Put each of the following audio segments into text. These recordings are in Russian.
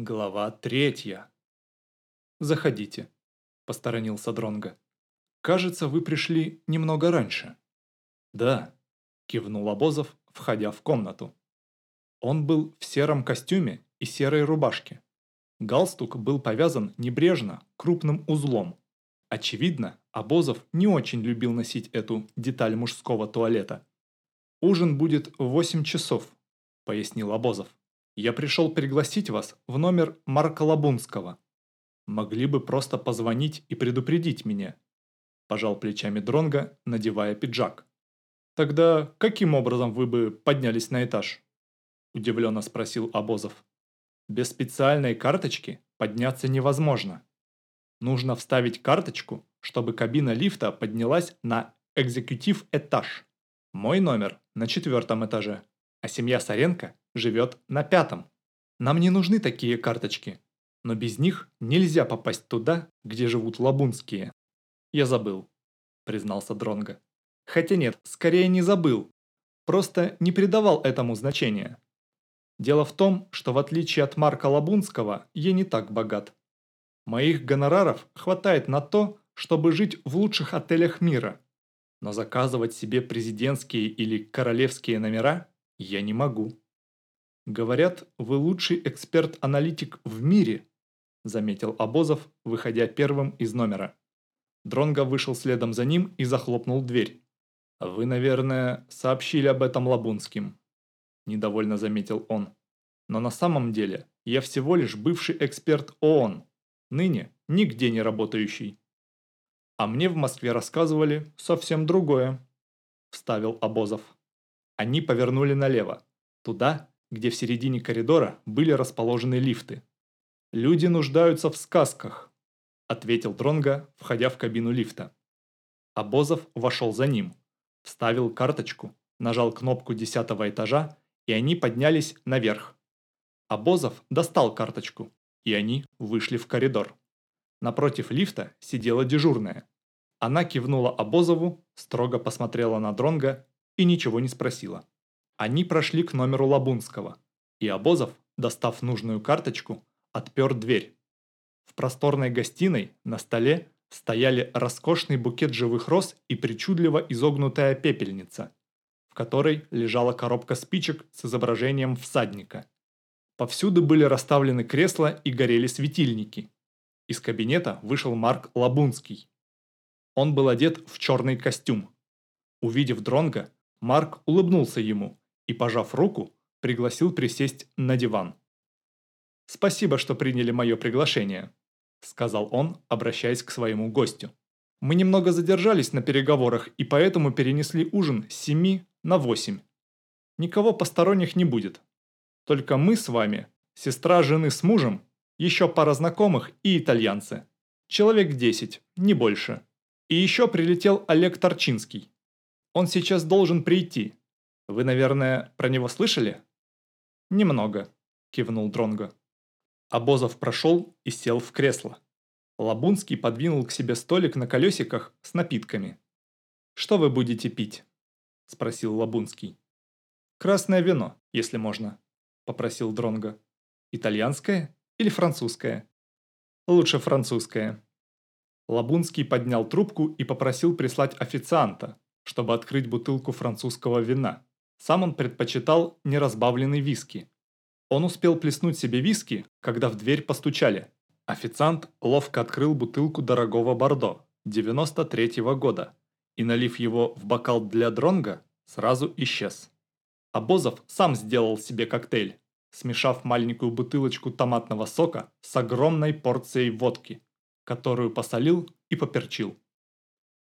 Глава третья. «Заходите», – посторонился Дронго. «Кажется, вы пришли немного раньше». «Да», – кивнул Обозов, входя в комнату. Он был в сером костюме и серой рубашке. Галстук был повязан небрежно, крупным узлом. Очевидно, Обозов не очень любил носить эту деталь мужского туалета. «Ужин будет в восемь часов», – пояснил Обозов. Я пришел пригласить вас в номер Марка Лабунского. Могли бы просто позвонить и предупредить меня. Пожал плечами Дронга, надевая пиджак. Тогда каким образом вы бы поднялись на этаж? Удивленно спросил Обозов. Без специальной карточки подняться невозможно. Нужно вставить карточку, чтобы кабина лифта поднялась на экзекутив этаж. Мой номер на четвертом этаже, а семья Саренко живет на пятом. Нам не нужны такие карточки, но без них нельзя попасть туда, где живут лабунские. Я забыл, признался Дронго. Хотя нет, скорее не забыл, просто не придавал этому значения. Дело в том, что в отличие от Марка Лабунского, я не так богат. Моих гонораров хватает на то, чтобы жить в лучших отелях мира. Но заказывать себе президентские или королевские номера я не могу. «Говорят, вы лучший эксперт-аналитик в мире», заметил Обозов, выходя первым из номера. Дронго вышел следом за ним и захлопнул дверь. «Вы, наверное, сообщили об этом Лабунским», недовольно заметил он. «Но на самом деле я всего лишь бывший эксперт ООН, ныне нигде не работающий». «А мне в Москве рассказывали совсем другое», вставил Обозов. Они повернули налево, туда, где в середине коридора были расположены лифты. «Люди нуждаются в сказках», – ответил Дронга, входя в кабину лифта. Обозов вошел за ним, вставил карточку, нажал кнопку десятого этажа, и они поднялись наверх. Обозов достал карточку, и они вышли в коридор. Напротив лифта сидела дежурная. Она кивнула Обозову, строго посмотрела на Дронга и ничего не спросила. Они прошли к номеру Лабунского, и Обозов, достав нужную карточку, отпер дверь. В просторной гостиной на столе стояли роскошный букет живых роз и причудливо изогнутая пепельница, в которой лежала коробка спичек с изображением всадника. Повсюду были расставлены кресла и горели светильники. Из кабинета вышел Марк Лабунский. Он был одет в черный костюм. Увидев Дронга, Марк улыбнулся ему и, пожав руку, пригласил присесть на диван. «Спасибо, что приняли мое приглашение», – сказал он, обращаясь к своему гостю. «Мы немного задержались на переговорах и поэтому перенесли ужин с семи на восемь. Никого посторонних не будет. Только мы с вами, сестра жены с мужем, еще пара знакомых и итальянцы. Человек десять, не больше. И еще прилетел Олег Торчинский. Он сейчас должен прийти, вы, наверное, про него слышали? Немного, кивнул Дронго. Обозов прошел и сел в кресло. Лабунский подвинул к себе столик на колесиках с напитками. «Что вы будете пить?» – спросил Лабунский. «Красное вино, если можно», – попросил Дронго. «Итальянское или французское?» «Лучше французское». Лабунский поднял трубку и попросил прислать официанта, чтобы открыть бутылку французского вина. Сам он предпочитал неразбавленный виски. Он успел плеснуть себе виски, когда в дверь постучали. Официант ловко открыл бутылку дорогого бордо 93-го года и, налив его в бокал для дронга, сразу исчез. Обозов сам сделал себе коктейль, смешав маленькую бутылочку томатного сока с огромной порцией водки, которую посолил и поперчил.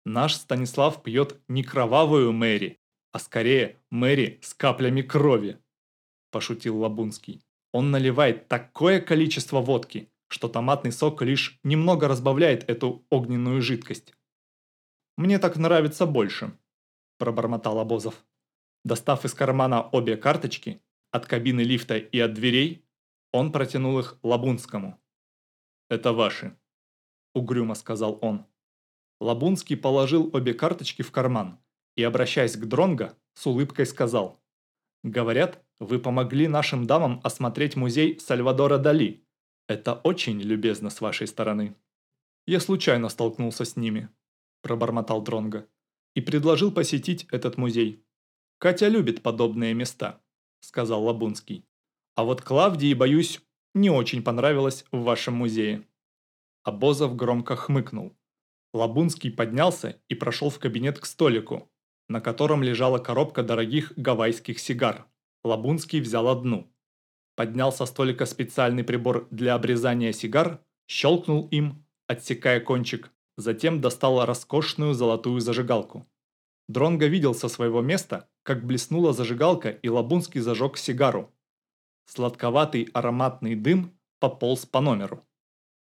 Наш Станислав пьет не кровавую Мэри, а скорее Мэри с каплями крови», – пошутил Лабунский. «Он наливает такое количество водки, что томатный сок лишь немного разбавляет эту огненную жидкость». «Мне так нравится больше», – пробормотал Обозов. Достав из кармана обе карточки, от кабины лифта и от дверей, он протянул их Лабунскому. «Это ваши», – угрюмо сказал он. Лабунский положил обе карточки в карман и, обращаясь к Дронго, с улыбкой сказал. «Говорят, вы помогли нашим дамам осмотреть музей Сальвадора Дали, Это очень любезно с вашей стороны. Я случайно столкнулся с ними, пробормотал Дронго, и предложил посетить этот музей. Катя любит подобные места, сказал Лабунский. А вот Клавдии, боюсь, не очень понравилось в вашем музее. Обозов громко хмыкнул. Лабунский поднялся и прошел в кабинет к столику, на котором лежала коробка дорогих гавайских сигар. Лабунский взял одну. Поднял со столика специальный прибор для обрезания сигар, щелкнул им отсекая кончик, затем достала роскошную золотую зажигалку. Дронго видел со своего места, как блеснула зажигалка и Лабунский зажег сигару. Сладковатый ароматный дым пополз по номеру.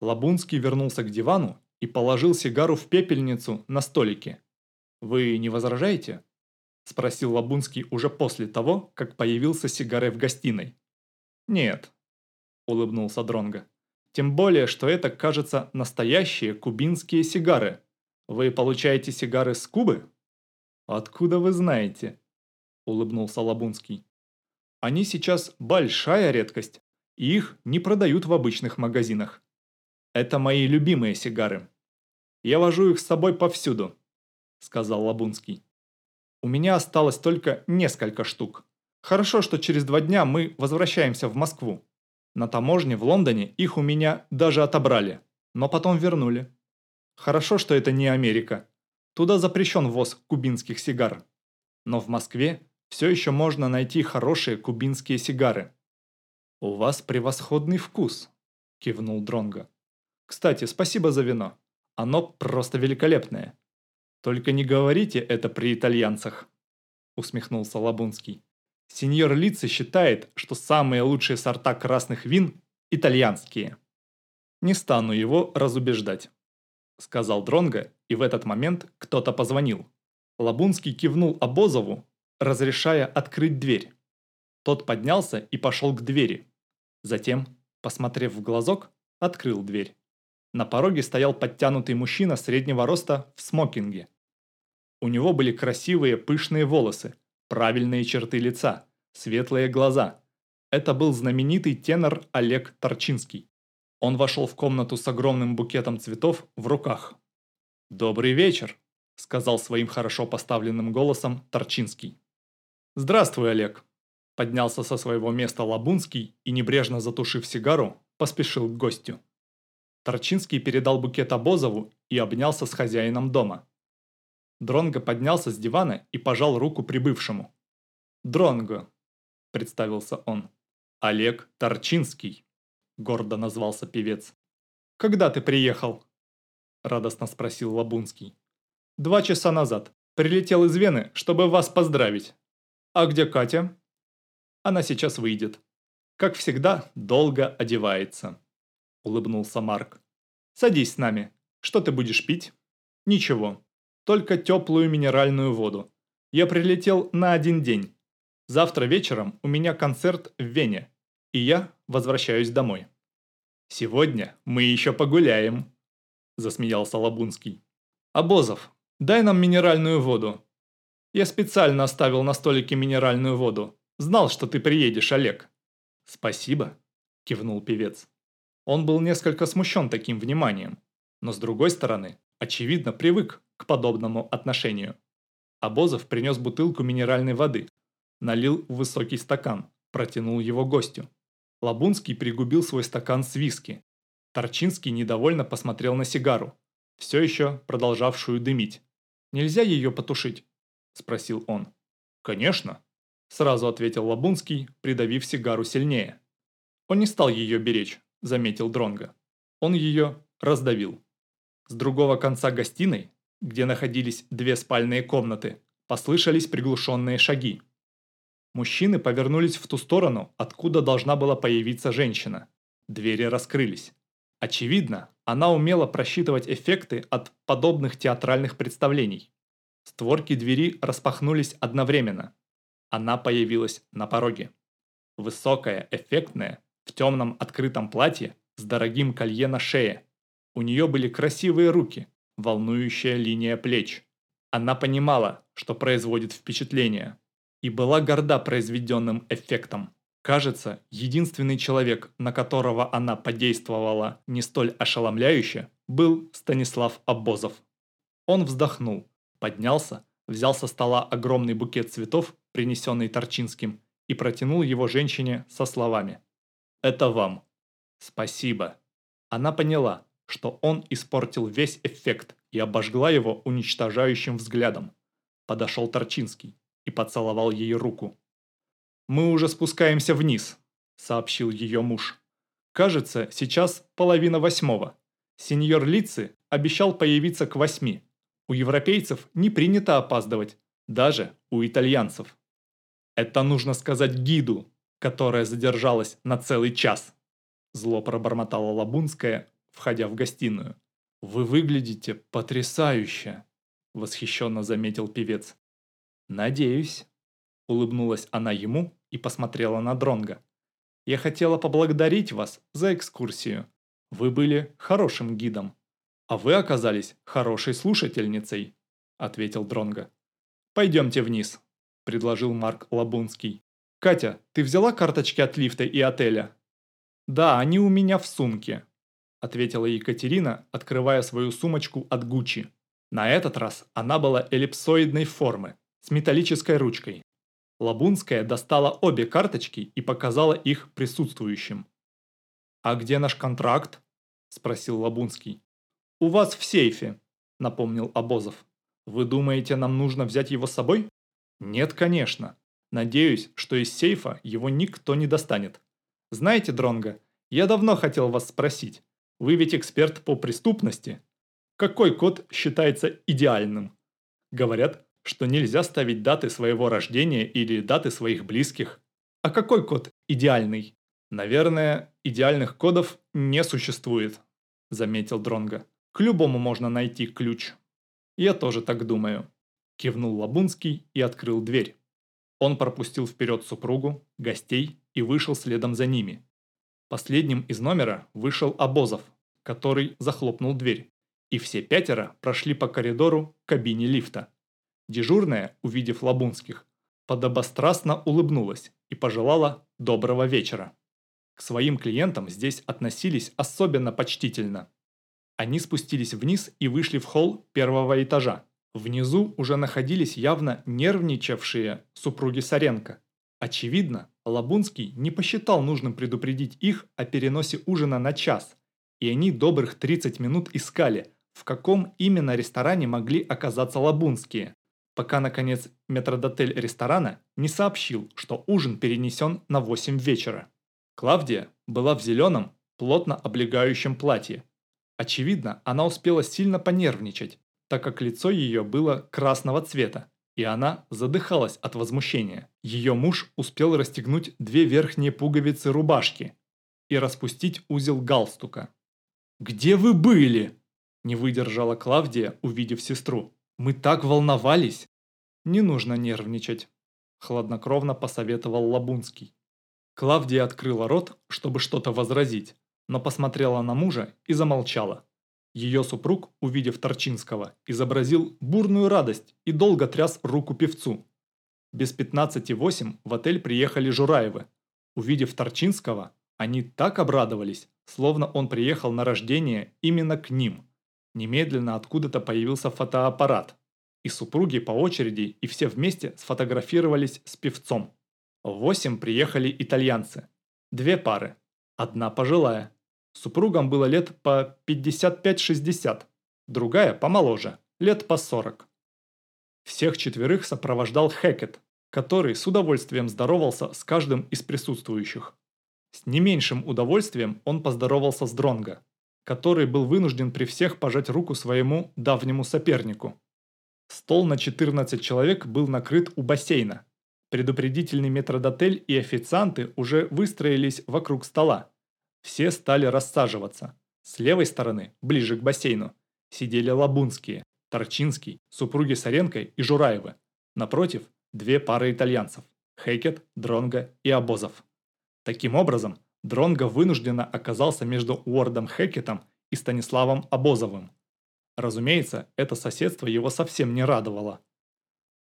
Лабунский вернулся к дивану и положил сигару в пепельницу на столике. «Вы не возражаете?» – спросил Лабунский уже после того, как появился сигарой в гостиной. «Нет», – улыбнулся Дронго. Тем более, что это, кажется, настоящие кубинские сигары. Вы получаете сигары с Кубы? Откуда вы знаете? Улыбнулся Лабунский. Они сейчас большая редкость, и их не продают в обычных магазинах. Это мои любимые сигары. Я вожу их с собой повсюду, сказал Лабунский. У меня осталось только несколько штук. Хорошо, что через два дня мы возвращаемся в Москву. На таможне в Лондоне их у меня даже отобрали, но потом вернули. Хорошо, что это не Америка. Туда запрещен ввоз кубинских сигар. Но в Москве все еще можно найти хорошие кубинские сигары. «У вас превосходный вкус», – кивнул Дронго. «Кстати, спасибо за вино. Оно просто великолепное. Только не говорите это при итальянцах», – усмехнулся Лабунский. Сеньор Лици считает, что самые лучшие сорта красных вин – итальянские. Не стану его разубеждать. Сказал Дронго, и в этот момент кто-то позвонил. Лабунский кивнул Обозову, разрешая открыть дверь. Тот поднялся и пошел к двери. Затем, посмотрев в глазок, открыл дверь. На пороге стоял подтянутый мужчина среднего роста в смокинге. У него были красивые пышные волосы, правильные черты лица, светлые глаза. Это был знаменитый тенор Олег Торчинский. Он вошел в комнату с огромным букетом цветов в руках. «Добрый вечер», – сказал своим хорошо поставленным голосом Торчинский. «Здравствуй, Олег», – поднялся со своего места Лабунский и, небрежно затушив сигару, поспешил к гостю. Торчинский передал букет Обозову и обнялся с хозяином дома. Дронго поднялся с дивана и пожал руку прибывшему. «Дронго», – представился он. «Олег Торчинский», – гордо назвался певец. «Когда ты приехал?» – радостно спросил Лабунский. «Два часа назад. Прилетел из Вены, чтобы вас поздравить. А где Катя?» «Она сейчас выйдет. Как всегда, долго одевается», – улыбнулся Марк. «Садись с нами. Что ты будешь пить?» «Ничего только теплую минеральную воду. Я прилетел на один день. Завтра вечером у меня концерт в Вене, и я возвращаюсь домой. Сегодня мы еще погуляем, засмеялся Лабунский. Обозов, дай нам минеральную воду. Я специально оставил на столике минеральную воду. Знал, что ты приедешь, Олег. Спасибо, кивнул певец. Он был несколько смущен таким вниманием, но с другой стороны, очевидно, привык к подобному отношению. Обозов принес бутылку минеральной воды, налил в высокий стакан, протянул его гостю. Лабунский пригубил свой стакан с виски. Торчинский недовольно посмотрел на сигару, все еще продолжавшую дымить. «Нельзя ее потушить?» – спросил он. «Конечно», – сразу ответил Лабунский, придавив сигару сильнее. Он не стал ее беречь, заметил Дронга. Он ее раздавил. С другого конца гостиной где находились две спальные комнаты, послышались приглушенные шаги. Мужчины повернулись в ту сторону, откуда должна была появиться женщина. Двери раскрылись. Очевидно, она умела просчитывать эффекты от подобных театральных представлений. Створки двери распахнулись одновременно. Она появилась на пороге. Высокая, эффектная, в темном открытом платье с дорогим колье на шее. У нее были красивые руки, волнующая линия плеч. Она понимала, что производит впечатление, и была горда произведенным эффектом. Кажется, единственный человек, на которого она подействовала не столь ошеломляюще, был Станислав Обозов. Он вздохнул, поднялся, взял со стола огромный букет цветов, принесенный Торчинским, и протянул его женщине со словами «Это вам». «Спасибо». Она поняла, что он испортил весь эффект и обожгла его уничтожающим взглядом. Подошел Торчинский и поцеловал ей руку. «Мы уже спускаемся вниз», – сообщил ее муж. «Кажется, сейчас половина восьмого. Сеньор Лици обещал появиться к восьми. У европейцев не принято опаздывать, даже у итальянцев. Это нужно сказать гиду, которая задержалась на целый час», – зло пробормотала Лабунская, входя в гостиную. «Вы выглядите потрясающе», – восхищенно заметил певец. «Надеюсь», – улыбнулась она ему и посмотрела на Дронга. «Я хотела поблагодарить вас за экскурсию. Вы были хорошим гидом, а вы оказались хорошей слушательницей», – ответил Дронга. «Пойдемте вниз», – предложил Марк Лабунский. «Катя, ты взяла карточки от лифта и отеля?» «Да, они у меня в сумке», – ответила Екатерина, открывая свою сумочку от Гуччи. На этот раз она была эллипсоидной формы, с металлической ручкой. Лабунская достала обе карточки и показала их присутствующим. «А где наш контракт?» – спросил Лабунский. «У вас в сейфе», – напомнил Обозов. «Вы думаете, нам нужно взять его с собой?» «Нет, конечно. Надеюсь, что из сейфа его никто не достанет. Знаете, Дронго, я давно хотел вас спросить. Вы ведь эксперт по преступности. Какой код считается идеальным? Говорят, что нельзя ставить даты своего рождения или даты своих близких. А какой код идеальный? Наверное, идеальных кодов не существует, заметил Дронга. К любому можно найти ключ. Я тоже так думаю. Кивнул Лабунский и открыл дверь. Он пропустил вперед супругу, гостей и вышел следом за ними. Последним из номера вышел Обозов, который захлопнул дверь, и все пятеро прошли по коридору к кабине лифта. Дежурная, увидев Лабунских, подобострастно улыбнулась и пожелала доброго вечера. К своим клиентам здесь относились особенно почтительно. Они спустились вниз и вышли в холл первого этажа. Внизу уже находились явно нервничавшие супруги Саренко. Очевидно, Лабунский не посчитал нужным предупредить их о переносе ужина на час, и они добрых 30 минут искали, в каком именно ресторане могли оказаться Лабунские пока, наконец, метродотель ресторана не сообщил, что ужин перенесен на 8 вечера. Клавдия была в зеленом, плотно облегающем платье. Очевидно, она успела сильно понервничать, так как лицо ее было красного цвета, и она задыхалась от возмущения. Ее муж успел расстегнуть две верхние пуговицы рубашки и распустить узел галстука. «Где вы были?» – не выдержала Клавдия, увидев сестру. Мы так волновались!» «Не нужно нервничать», – хладнокровно посоветовал Лабунский. Клавдия открыла рот, чтобы что-то возразить, но посмотрела на мужа и замолчала. Ее супруг, увидев Торчинского, изобразил бурную радость и долго тряс руку певцу. Без 15.08 в отель приехали Жураевы. Увидев Торчинского, они так обрадовались, словно он приехал на рождение именно к ним – Немедленно откуда-то появился фотоаппарат, и супруги по очереди и все вместе сфотографировались с певцом. В восемь приехали итальянцы. Две пары. Одна пожилая. Супругам было лет по 55-60, другая помоложе, лет по 40. Всех четверых сопровождал Хекет, который с удовольствием здоровался с каждым из присутствующих. С не меньшим удовольствием он поздоровался с Дронго который был вынужден при всех пожать руку своему давнему сопернику. Стол на 14 человек был накрыт у бассейна. Предупредительный метродотель и официанты уже выстроились вокруг стола. Все стали рассаживаться. С левой стороны, ближе к бассейну, сидели Лабунские, Торчинский, супруги Саренко и Жураевы. Напротив, две пары итальянцев – Хейкет, Дронго и Обозов. Таким образом, Дронго вынужденно оказался между Уордом Хекетом и Станиславом Обозовым. Разумеется, это соседство его совсем не радовало.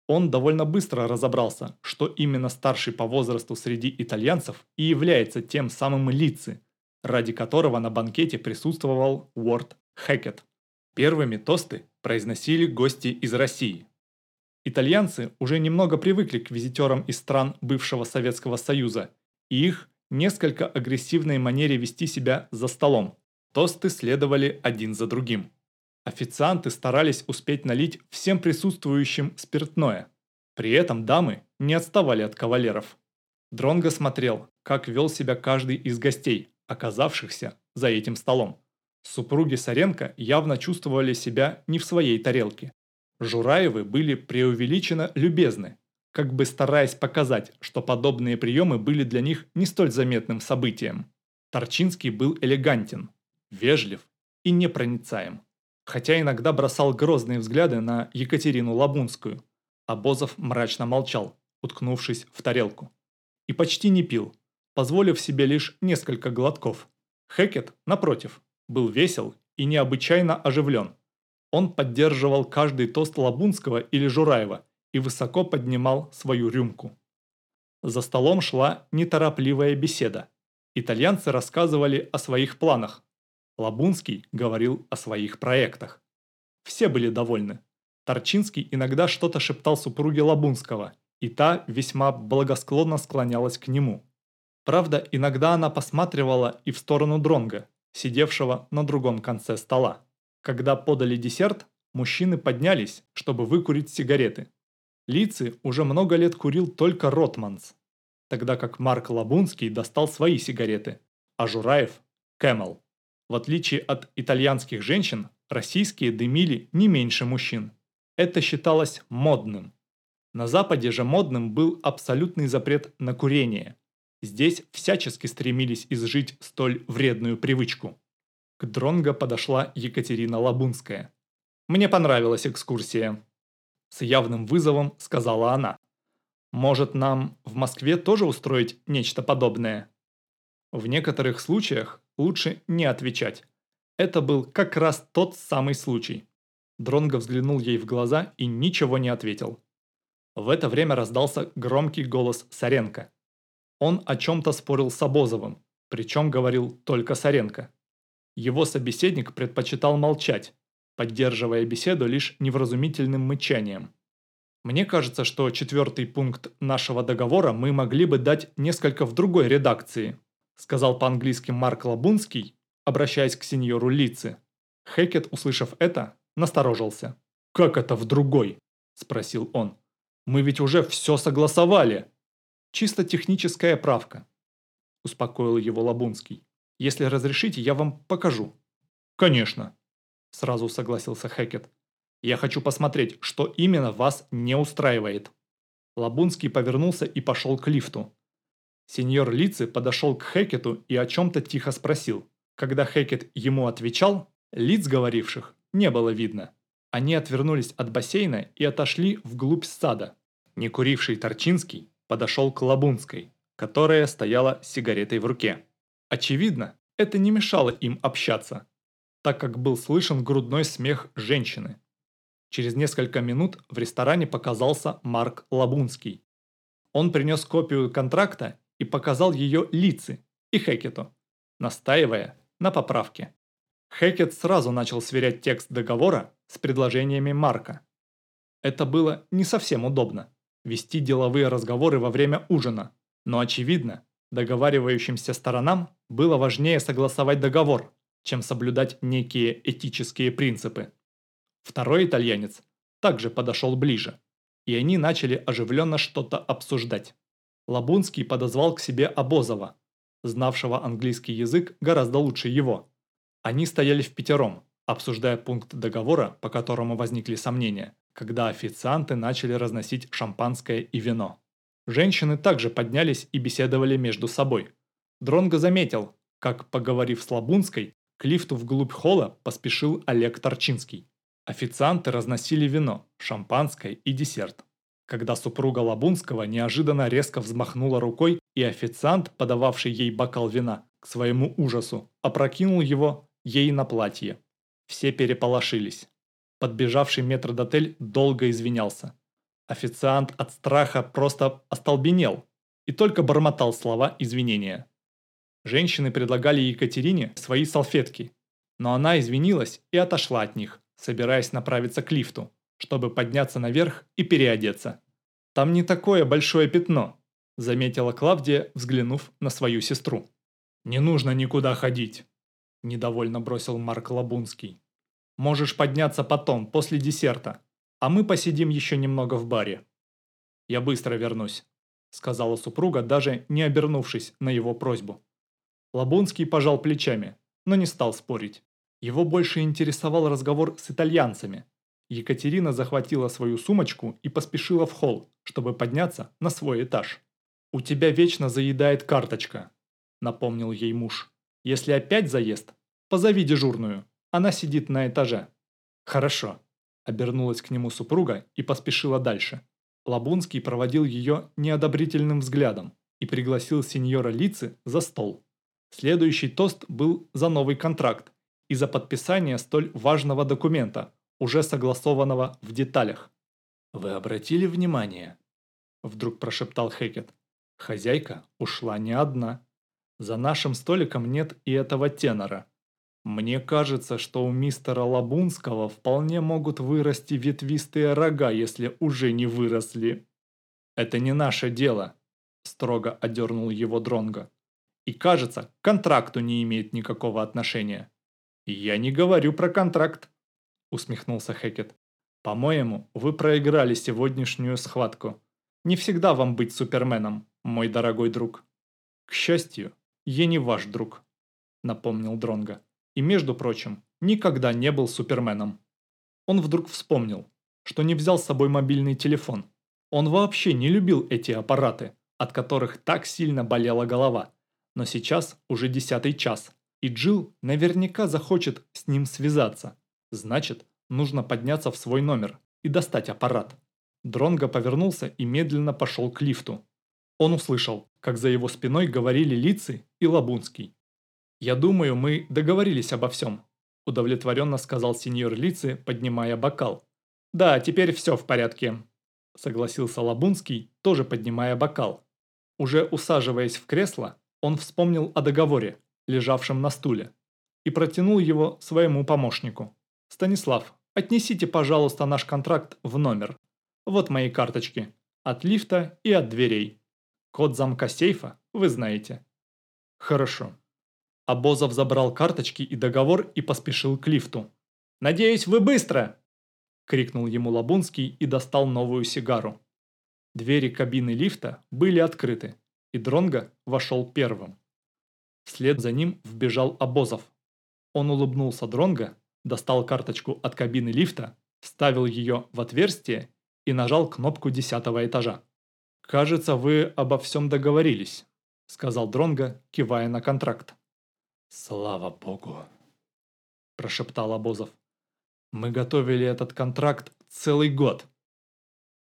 Он довольно быстро разобрался, что именно старший по возрасту среди итальянцев и является тем самым лици, ради которого на банкете присутствовал Уорд Хекет. Первыми тосты произносили гости из России. Итальянцы уже немного привыкли к визитерам из стран бывшего Советского Союза и их несколько агрессивной манере вести себя за столом. Тосты следовали один за другим. Официанты старались успеть налить всем присутствующим спиртное. При этом дамы не отставали от кавалеров. Дронго смотрел, как вел себя каждый из гостей, оказавшихся за этим столом. Супруги Саренко явно чувствовали себя не в своей тарелке. Жураевы были преувеличенно любезны, как бы стараясь показать, что подобные приемы были для них не столь заметным событием. Торчинский был элегантен, вежлив и непроницаем хотя иногда бросал грозные взгляды на Екатерину Лабунскую, а Бозов мрачно молчал, уткнувшись в тарелку. И почти не пил, позволив себе лишь несколько глотков. Хекет, напротив, был весел и необычайно оживлен. Он поддерживал каждый тост Лабунского или Жураева и высоко поднимал свою рюмку. За столом шла неторопливая беседа. Итальянцы рассказывали о своих планах, Лабунский говорил о своих проектах. Все были довольны. Торчинский иногда что-то шептал супруге Лабунского, и та весьма благосклонно склонялась к нему. Правда, иногда она посматривала и в сторону Дронга, сидевшего на другом конце стола. Когда подали десерт, мужчины поднялись, чтобы выкурить сигареты. Лицы уже много лет курил только Rothmans, тогда как Марк Лабунский достал свои сигареты, а Жураев – Camel. В отличие от итальянских женщин, российские дымили не меньше мужчин. Это считалось модным. На Западе же модным был абсолютный запрет на курение. Здесь всячески стремились изжить столь вредную привычку. К Дронго подошла Екатерина Лабунская. «Мне понравилась экскурсия», – с явным вызовом сказала она. «Может, нам в Москве тоже устроить нечто подобное?» В некоторых случаях лучше не отвечать. Это был как раз тот самый случай. Дронго взглянул ей в глаза и ничего не ответил. В это время раздался громкий голос Саренко. Он о чем-то спорил с Обозовым, причем говорил только Саренко. Его собеседник предпочитал молчать, поддерживая беседу лишь невразумительным мычанием. Мне кажется, что четвертый пункт нашего договора мы могли бы дать несколько в другой редакции, сказал по-английски Марк Лабунский, обращаясь к сеньору Лици. Хекет, услышав это, насторожился. «Как это в другой?» – спросил он. «Мы ведь уже все согласовали!» «Чисто техническая правка», – успокоил его Лабунский. «Если разрешите, я вам покажу». «Конечно», – сразу согласился Хекет. «Я хочу посмотреть, что именно вас не устраивает». Лабунский повернулся и пошел к лифту. Сеньор Лици подошел к Хекету и о чем-то тихо спросил. Когда Хекет ему отвечал, лиц говоривших не было видно. Они отвернулись от бассейна и отошли вглубь сада. Некуривший Торчинский подошел к Лабунской, которая стояла с сигаретой в руке. Очевидно, это не мешало им общаться, так как был слышен грудной смех женщины. Через несколько минут в ресторане показался Марк Лабунский. Он принес копию контракта и показал ее лицы и Хекету, настаивая на поправке. Хекет сразу начал сверять текст договора с предложениями Марка. Это было не совсем удобно – вести деловые разговоры во время ужина, но очевидно, договаривающимся сторонам было важнее согласовать договор, чем соблюдать некие этические принципы. Второй итальянец также подошел ближе, и они начали оживленно что-то обсуждать. Лабунский подозвал к себе Обозова, знавшего английский язык гораздо лучше его. Они стояли в пятером, обсуждая пункт договора, по которому возникли сомнения, когда официанты начали разносить шампанское и вино. Женщины также поднялись и беседовали между собой. Дронго заметил, как, поговорив с Лабунской, к лифту вглубь холла поспешил Олег Торчинский. Официанты разносили вино, шампанское и десерт когда супруга Лабунского неожиданно резко взмахнула рукой, и официант, подававший ей бокал вина, к своему ужасу, опрокинул его ей на платье. Все переполошились. Подбежавший метрдотель долго извинялся. Официант от страха просто остолбенел и только бормотал слова извинения. Женщины предлагали Екатерине свои салфетки, но она извинилась и отошла от них, собираясь направиться к лифту, чтобы подняться наверх и переодеться. «Там не такое большое пятно», – заметила Клавдия, взглянув на свою сестру. «Не нужно никуда ходить», – недовольно бросил Марк Лабунский. «Можешь подняться потом, после десерта, а мы посидим еще немного в баре». «Я быстро вернусь», – сказала супруга, даже не обернувшись на его просьбу. Лабунский пожал плечами, но не стал спорить. Его больше интересовал разговор с итальянцами. Екатерина захватила свою сумочку и поспешила в холл, чтобы подняться на свой этаж. «У тебя вечно заедает карточка», – напомнил ей муж. «Если опять заест, позови дежурную, она сидит на этаже». «Хорошо», – обернулась к нему супруга и поспешила дальше. Лабунский проводил ее неодобрительным взглядом и пригласил сеньора Лицы за стол. Следующий тост был за новый контракт и за подписание столь важного документа, уже согласованного в деталях. «Вы обратили внимание?» – вдруг прошептал Хекет. «Хозяйка ушла не одна. За нашим столиком нет и этого тенора. Мне кажется, что у мистера Лабунского вполне могут вырасти ветвистые рога, если уже не выросли». «Это не наше дело», – строго одернул его Дронго. «И кажется, к контракту не имеет никакого отношения». «Я не говорю про контракт», – усмехнулся Хекет. «По-моему, вы проиграли сегодняшнюю схватку. Не всегда вам быть суперменом, мой дорогой друг». «К счастью, я не ваш друг», – напомнил Дронга. «И, между прочим, никогда не был суперменом». Он вдруг вспомнил, что не взял с собой мобильный телефон. Он вообще не любил эти аппараты, от которых так сильно болела голова. Но сейчас уже десятый час, и Джилл наверняка захочет с ним связаться. Значит, нужно подняться в свой номер и достать аппарат. Дронго повернулся и медленно пошел к лифту. Он услышал, как за его спиной говорили Лицы и Лабунский. «Я думаю, мы договорились обо всем», – удовлетворенно сказал сеньор Лицы, поднимая бокал. «Да, теперь все в порядке», – согласился Лабунский, тоже поднимая бокал. Уже усаживаясь в кресло, он вспомнил о договоре, лежавшем на стуле, и протянул его своему помощнику. «Станислав, отнесите, пожалуйста, наш контракт в номер. Вот мои карточки. От лифта и от дверей. Код замка сейфа вы знаете». «Хорошо». Абозов забрал карточки и договор и поспешил к лифту. «Надеюсь, вы быстро!» – крикнул ему Лабунский и достал новую сигару. Двери кабины лифта были открыты, и Дронго вошел первым. Вслед за ним вбежал Обозов. Он улыбнулся Дронго, достал карточку от кабины лифта, вставил ее в отверстие и нажал кнопку десятого этажа. «Кажется, вы обо всем договорились», – сказал Дронго, кивая на контракт. «Слава богу», – прошептал Обозов. «Мы готовили этот контракт целый год.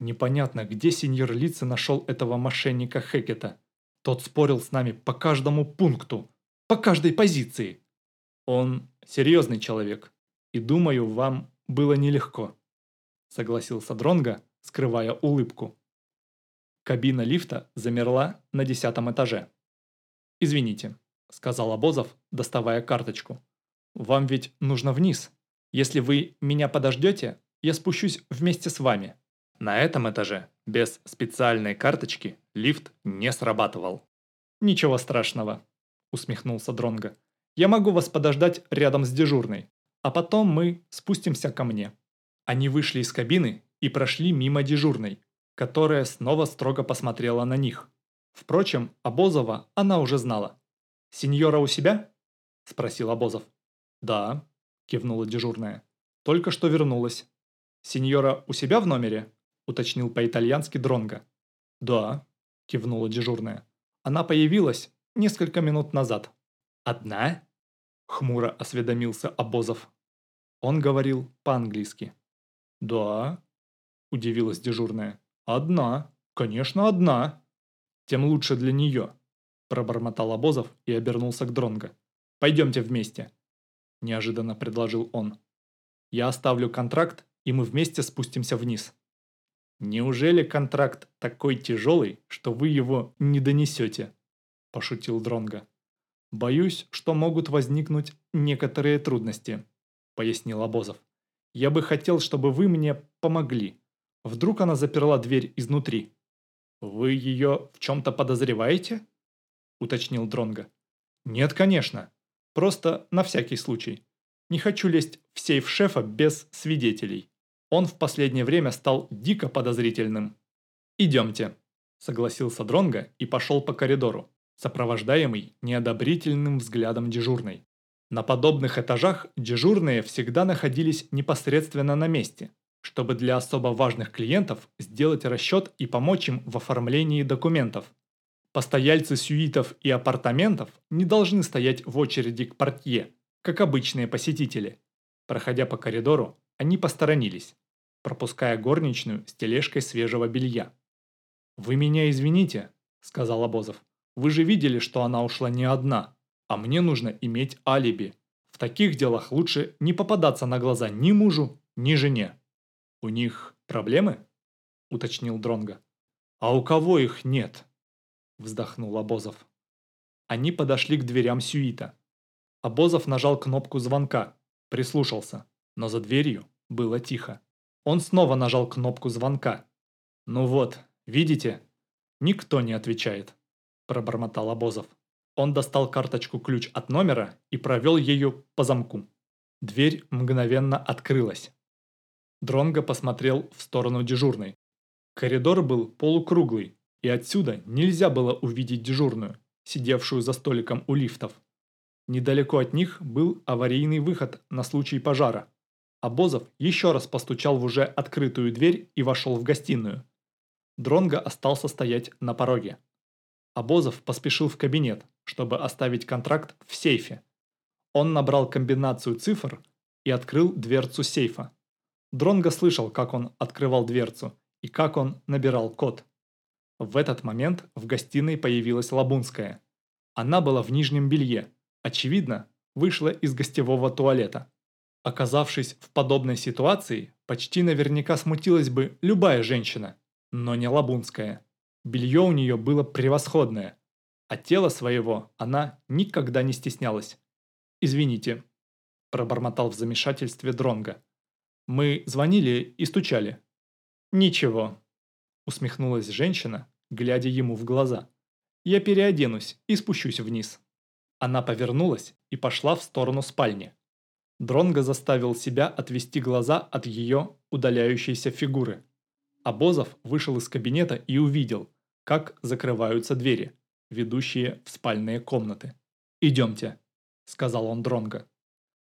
Непонятно, где сеньор Лица нашел этого мошенника Хекета. Тот спорил с нами по каждому пункту, по каждой позиции. Он серьезный человек, и думаю, вам было нелегко, согласился Дронга, скрывая улыбку. Кабина лифта замерла на десятом этаже. «Извините», – сказал Обозов, доставая карточку. «Вам ведь нужно вниз. Если вы меня подождете, я спущусь вместе с вами». На этом этаже без специальной карточки лифт не срабатывал. «Ничего страшного», усмехнулся Дронго. «Я могу вас подождать рядом с дежурной, а потом мы спустимся ко мне». Они вышли из кабины и прошли мимо дежурной, которая снова строго посмотрела на них. Впрочем, Обозова она уже знала. «Сеньора у себя?» – спросил Обозов. «Да», – кивнула дежурная. «Только что вернулась». «Сеньора у себя в номере?» – уточнил по-итальянски Дронго. «Да», – кивнула дежурная. «Она появилась, несколько минут назад. «Одна?» – хмуро осведомился Обозов. Он говорил по-английски. «Да?» – удивилась дежурная. «Одна. Конечно, одна. Тем лучше для нее», – пробормотал Обозов и обернулся к Дронго. «Пойдемте вместе», – неожиданно предложил он. «Я оставлю контракт, и мы вместе спустимся вниз». «Неужели контракт такой тяжелый, что вы его не донесете?» – пошутил Дронга. «Боюсь, что могут возникнуть некоторые трудности», – пояснил Обозов. «Я бы хотел, чтобы вы мне помогли. Вдруг она заперла дверь изнутри?» «Вы ее в чем-то подозреваете?» – уточнил Дронга. «Нет, конечно. Просто на всякий случай. Не хочу лезть в сейф шефа без свидетелей. Он в последнее время стал дико подозрительным. «Идемте», – согласился Дронга и пошел по коридору, сопровождаемый неодобрительным взглядом дежурной. На подобных этажах дежурные всегда находились непосредственно на месте, чтобы для особо важных клиентов сделать расчет и помочь им в оформлении документов. Постояльцы сюитов и апартаментов не должны стоять в очереди к портье, как обычные посетители. Проходя по коридору, они посторонились, пропуская горничную с тележкой свежего белья. «Вы меня извините», – сказал Обозов. «Вы же видели, что она ушла не одна, а мне нужно иметь алиби. В таких делах лучше не попадаться на глаза ни мужу, ни жене». «У них проблемы?» – уточнил Дронга. «А у кого их нет?» – вздохнул Обозов. Они подошли к дверям сюита. Обозов нажал кнопку звонка, прислушался, но за дверью было тихо. Он снова нажал кнопку звонка. «Ну вот, видите? Никто не отвечает», – пробормотал Обозов. Он достал карточку-ключ от номера и провел ею по замку. Дверь мгновенно открылась. Дронго посмотрел в сторону дежурной. Коридор был полукруглый, и отсюда нельзя было увидеть дежурную, сидевшую за столиком у лифтов. Недалеко от них был аварийный выход на случай пожара. Обозов еще раз постучал в уже открытую дверь и вошел в гостиную. Дронго остался стоять на пороге. Обозов поспешил в кабинет, чтобы оставить контракт в сейфе. Он набрал комбинацию цифр и открыл дверцу сейфа. Дронго слышал, как он открывал дверцу и как он набирал код. В этот момент в гостиной появилась Лабунская. Она была в нижнем белье, очевидно, вышла из гостевого туалета. Оказавшись в подобной ситуации, почти наверняка смутилась бы любая женщина, но не Лабунская. Белье у нее было превосходное, а тело своего она никогда не стеснялась. «Извините», – пробормотал в замешательстве Дронга. Мы звонили и стучали. Ничего, усмехнулась женщина, глядя ему в глаза. Я переоденусь и спущусь вниз. Она повернулась и пошла в сторону спальни. Дронго заставил себя отвести глаза от ее удаляющейся фигуры. Обозов вышел из кабинета и увидел, как закрываются двери, ведущие в спальные комнаты. «Идемте», – сказал он Дронго.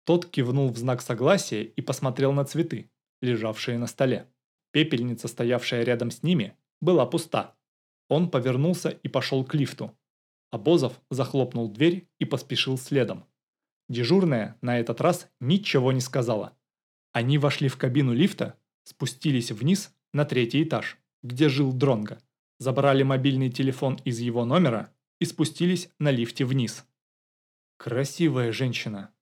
Тот кивнул в знак согласия и посмотрел на цветы, лежавшие на столе. Пепельница, стоявшая рядом с ними, была пуста. Он повернулся и пошел к лифту. Обозов захлопнул дверь и поспешил следом. Дежурная на этот раз ничего не сказала. Они вошли в кабину лифта, спустились вниз на третий этаж, где жил Дронго, забрали мобильный телефон из его номера и спустились на лифте вниз. «Красивая женщина»,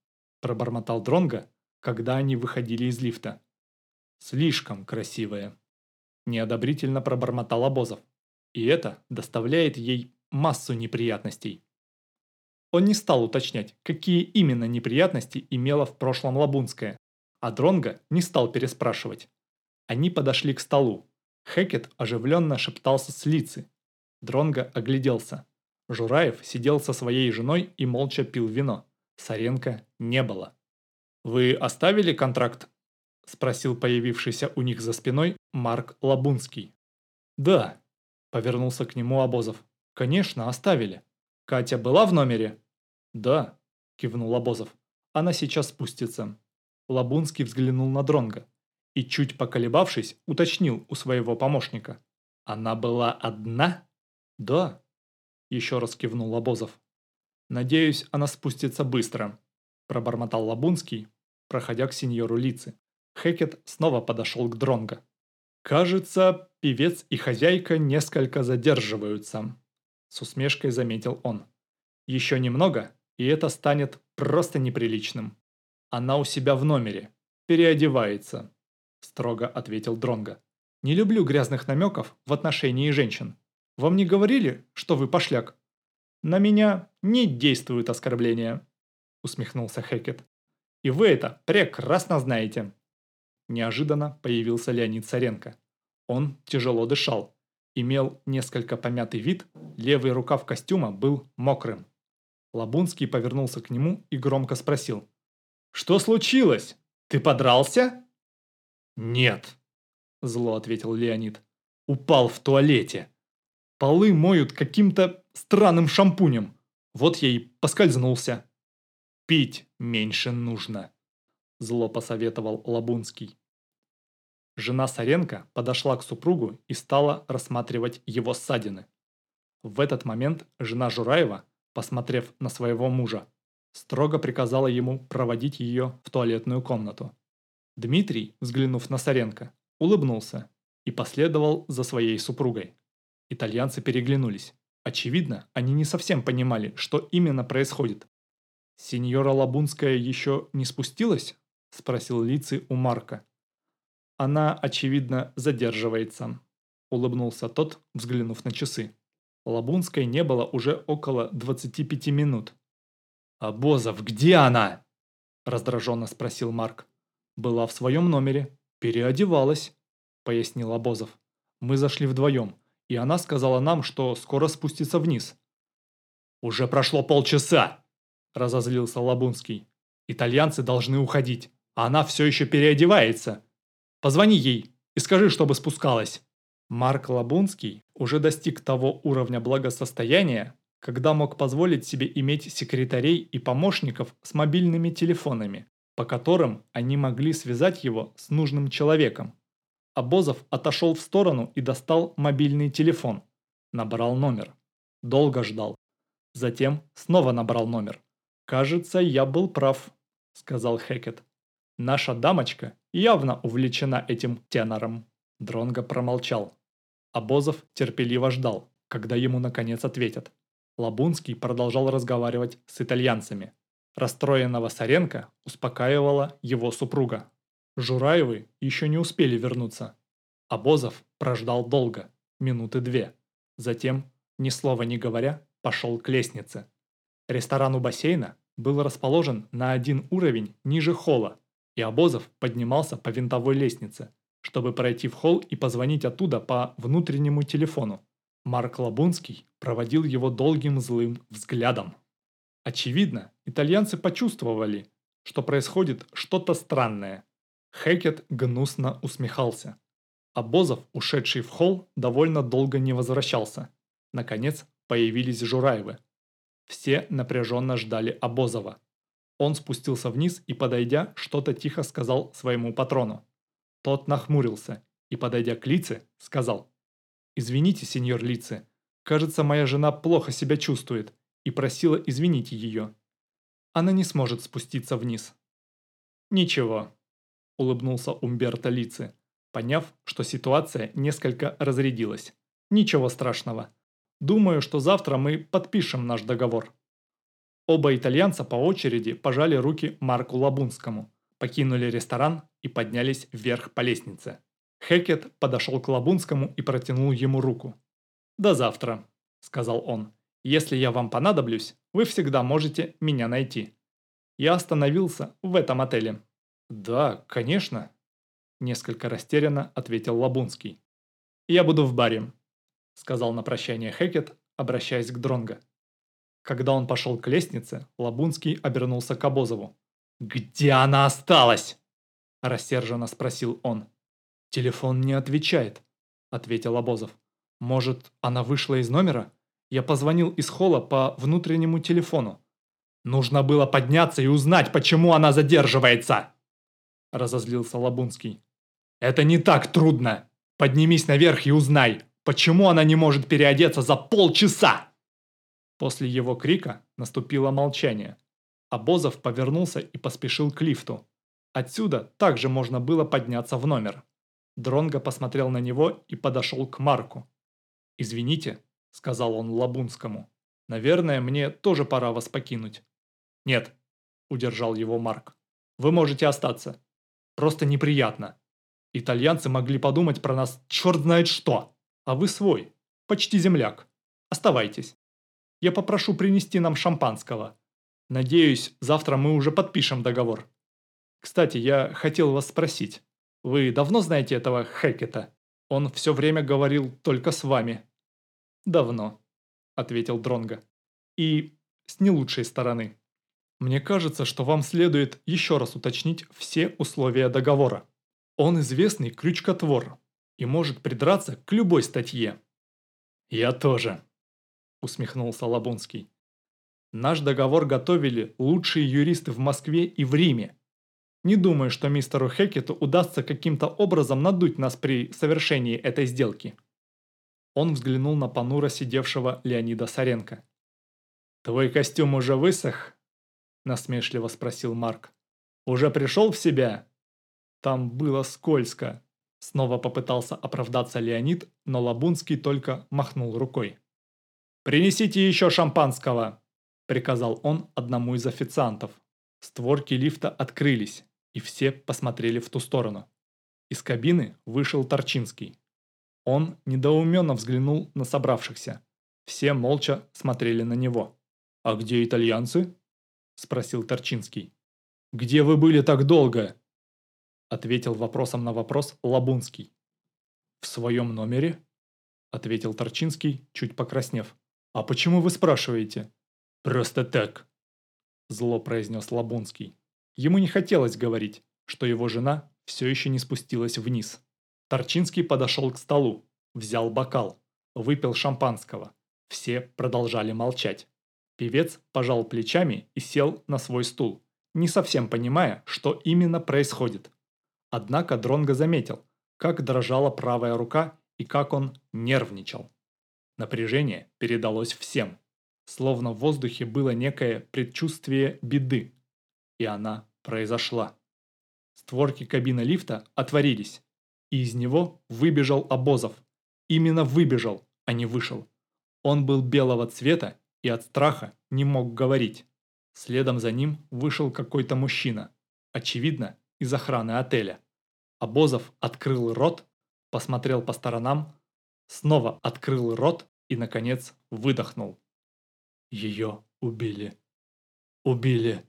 пробормотал Дронга, когда они выходили из лифта. Слишком красивая. Неодобрительно пробормотал Обозов. И это доставляет ей массу неприятностей. Он не стал уточнять, какие именно неприятности имела в прошлом Лабунская, а Дронга не стал переспрашивать. Они подошли к столу. Хекет оживленно шептался с лицы. Дронга огляделся. Жураев сидел со своей женой и молча пил вино. Саренко не было. «Вы оставили контракт?» – спросил появившийся у них за спиной Марк Лабунский. «Да», – повернулся к нему Обозов. «Конечно, оставили. Катя была в номере?» «Да», – кивнул Обозов. «Она сейчас спустится». Лабунский взглянул на Дронга и, чуть поколебавшись, уточнил у своего помощника. «Она была одна?» «Да», – еще раз кивнул Обозов. «Надеюсь, она спустится быстро», – пробормотал Лабунский, проходя к сеньору Лицы. Хекет снова подошел к Дронго. «Кажется, певец и хозяйка несколько задерживаются», – с усмешкой заметил он. «Еще немного, и это станет просто неприличным. Она у себя в номере, переодевается», – строго ответил Дронго. Не люблю грязных намеков в отношении женщин. Вам не говорили, что вы пошляк? На меня не действуют оскорбления, усмехнулся Хекет. И вы это прекрасно знаете. Неожиданно появился Леонид Царенко. Он тяжело дышал, имел несколько помятый вид, левый рукав костюма был мокрым. Лабунский повернулся к нему и громко спросил. «Что случилось? Ты подрался?» «Нет», – зло ответил Леонид. «Упал в туалете. Полы моют каким-то странным шампунем. Вот я и поскользнулся». «Пить меньше нужно», – зло посоветовал Лабунский. Жена Саренко подошла к супругу и стала рассматривать его ссадины. В этот момент жена Жураева, посмотрев на своего мужа, строго приказала ему проводить ее в туалетную комнату. Дмитрий, взглянув на Саренко, улыбнулся и последовал за своей супругой. Итальянцы переглянулись. Очевидно, они не совсем понимали, что именно происходит. «Сеньора Лабунская еще не спустилась?» – спросил Лици у Марка. «Она, очевидно, задерживается», – улыбнулся тот, взглянув на часы. Лабунской не было уже около 25 минут. «А Бозов, где она?» – раздраженно спросил Марк. «Была в своем номере. Переодевалась», – пояснил Обозов. «Мы зашли вдвоем, и она сказала нам, что скоро спустится вниз». «Уже прошло полчаса!» – разозлился Лабунский. «Итальянцы должны уходить, она все еще переодевается. Позвони ей и скажи, чтобы спускалась». Марк Лабунский уже достиг того уровня благосостояния, когда мог позволить себе иметь секретарей и помощников с мобильными телефонами, по которым они могли связать его с нужным человеком. Обозов отошел в сторону и достал мобильный телефон. Набрал номер. Долго ждал. Затем снова набрал номер. «Кажется, я был прав», — сказал Хекет. «Наша дамочка явно увлечена этим тенором». Дронго промолчал. Обозов терпеливо ждал, когда ему наконец ответят. Лабунский продолжал разговаривать с итальянцами. Расстроенного Саренко успокаивала его супруга. Жураевы еще не успели вернуться. Обозов прождал долго, минуты две. Затем, ни слова не говоря, пошел к лестнице. Ресторан у бассейна был расположен на один уровень ниже холла, и Обозов поднимался по винтовой лестнице, чтобы пройти в холл и позвонить оттуда по внутреннему телефону. Марк Лабунский проводил его долгим злым взглядом. Очевидно, итальянцы почувствовали, что происходит что-то странное. Хекет гнусно усмехался. Обозов, ушедший в холл, довольно долго не возвращался. Наконец, появились Жураевы. Все напряженно ждали Обозова. Он спустился вниз и, подойдя, что-то тихо сказал своему патрону. Тот нахмурился и, подойдя к Лице, сказал «Извините, сеньор Лице, кажется, моя жена плохо себя чувствует и просила извинить ее. Она не сможет спуститься вниз». «Ничего», – улыбнулся Умберто Лице, поняв, что ситуация несколько разрядилась. «Ничего страшного. Думаю, что завтра мы подпишем наш договор». Оба итальянца по очереди пожали руки Марку Лабунскому – покинули ресторан и поднялись вверх по лестнице. Хекет подошел к Лабунскому и протянул ему руку. «До завтра», – сказал он. «Если я вам понадоблюсь, вы всегда можете меня найти». Я остановился в этом отеле. «Да, конечно», – несколько растерянно ответил Лабунский. «Я буду в баре», – сказал на прощание Хекет, обращаясь к Дронго. Когда он пошел к лестнице, Лабунский обернулся к Обозову. «Где она осталась?» – рассерженно спросил он. «Телефон не отвечает», – ответил Обозов. «Может, она вышла из номера? Я позвонил из холла по внутреннему телефону». «Нужно было подняться и узнать, почему она задерживается!» – разозлился Лабунский. «Это не так трудно! Поднимись наверх и узнай, почему она не может переодеться за полчаса!» После его крика наступило молчание. Обозов повернулся и поспешил к лифту. Отсюда также можно было подняться в номер. Дронго посмотрел на него и подошел к Марку. «Извините», — сказал он Лабунскому. «Наверное, мне тоже пора вас покинуть». «Нет», — удержал его Марк. «Вы можете остаться. Просто неприятно. Итальянцы могли подумать про нас черт знает что. А вы свой, почти земляк. Оставайтесь. Я попрошу принести нам шампанского. Надеюсь, завтра мы уже подпишем договор. Кстати, я хотел вас спросить. Вы давно знаете этого Хекета? Он все время говорил только с вами. Давно, ответил Дронго. И с не лучшей стороны. Мне кажется, что вам следует еще раз уточнить все условия договора. Он известный крючкотвор и может придраться к любой статье. Я тоже, усмехнулся Лабунский. Наш договор готовили лучшие юристы в Москве и в Риме. Не думаю, что мистеру Хекету удастся каким-то образом надуть нас при совершении этой сделки. Он взглянул на понуро сидевшего Леонида Саренко. «Твой костюм уже высох?» – насмешливо спросил Марк. «Уже пришел в себя?» «Там было скользко», – снова попытался оправдаться Леонид, но Лабунский только махнул рукой. «Принесите еще шампанского!» – приказал он одному из официантов. Створки лифта открылись, и все посмотрели в ту сторону. Из кабины вышел Торчинский. Он недоуменно взглянул на собравшихся. Все молча смотрели на него. «А где итальянцы?» – спросил Торчинский. «Где вы были так долго?» – ответил вопросом на вопрос Лабунский. «В своем номере?» – ответил Торчинский, чуть покраснев. «А почему вы спрашиваете?» «Просто так», – зло произнес Лабунский. Ему не хотелось говорить, что его жена все еще не спустилась вниз. Торчинский подошел к столу, взял бокал, выпил шампанского. Все продолжали молчать. Певец пожал плечами и сел на свой стул, не совсем понимая, что именно происходит. Однако Дронго заметил, как дрожала правая рука и как он нервничал. Напряжение передалось всем, словно в воздухе было некое предчувствие беды, и она произошла. Створки кабины лифта отворились, и из него выбежал Обозов. Именно выбежал, а не вышел. Он был белого цвета и от страха не мог говорить. Следом за ним вышел какой-то мужчина, очевидно, из охраны отеля. Обозов открыл рот, посмотрел по сторонам, снова открыл рот и, наконец, выдохнул. Ее убили. Убили.